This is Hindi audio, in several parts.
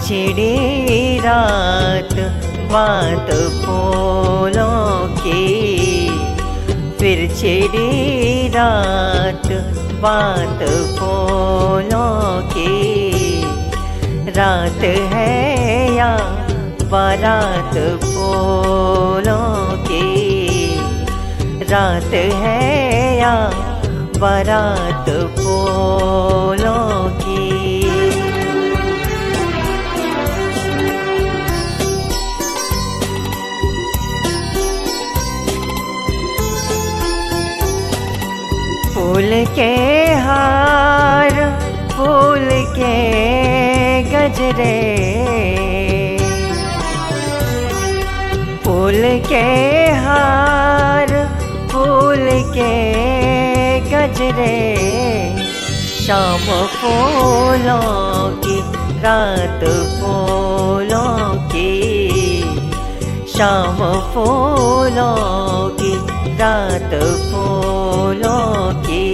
छिड़ी रात बात फूलों की। फिर छिड़ी रात बात फूलों की। रात है या बारात फूलों की। रात है या बारात फूलों फूल के हार, फूल के गजरे। फूल के हार, फूल के गजरे। शाम फूलों की, रात फूलों की। शाम फूलों रात फूलों की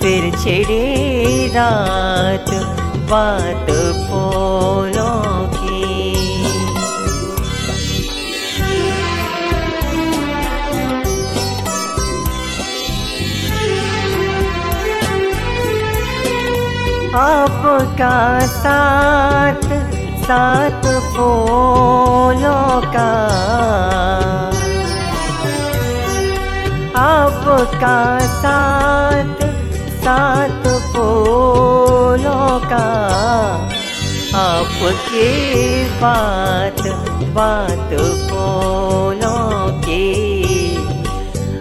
फिर छिड़ी रात बात फूलों की। आपका साथ साथ फूलों का। आपका साथ साथ फूलों का। आपकी बात बात फूलों की।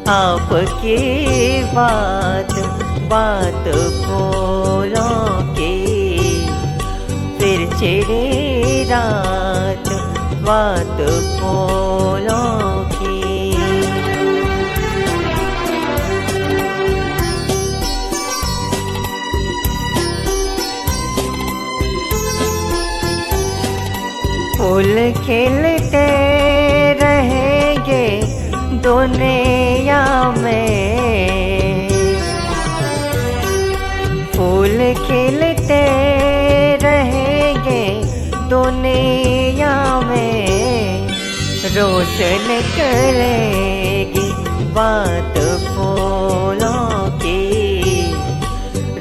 आपकी बात बात फूलों की। फिर छिड़ी रात, बात फूलों फूल खिलते रहेंगे दुनिया में। फूल खिलते रहेंगे दुनिया में। रोज निकलेगी बात फूलों की।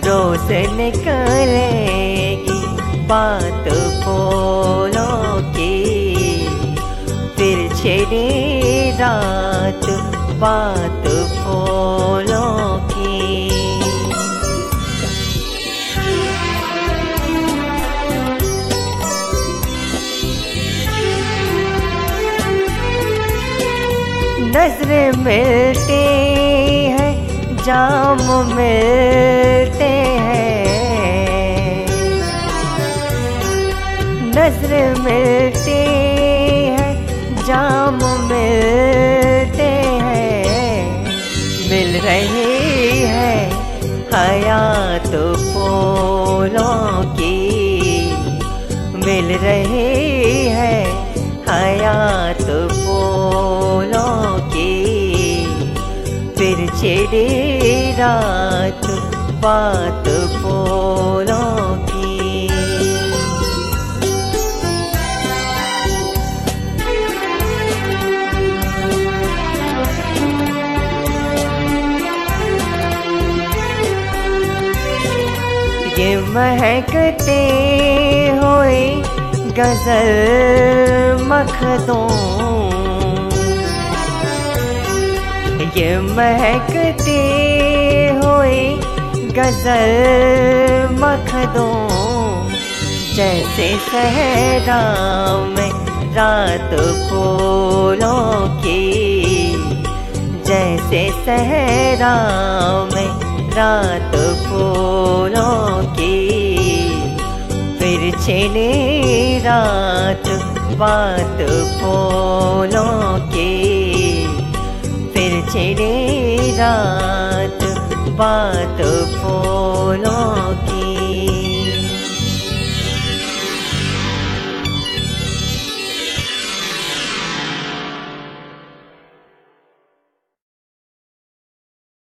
रोज निकलेगी बात फूलों छिड़ी रात बात फूलों की। नज़र मिलती है जाम मिलते हैं। नज़र मिलती मिल हैं है हयात फूलों की। फिर छिड़ी रात बात फूलों ये महकते हुए गज़ल मखदों। ये महकते हुए गज़ल मखदों। जैसे सहरा में रात फूलों की, जैसे सहरा में रात फूलों छिड़ी रात बात फूलों के। फिर चले रात बात फूलों की।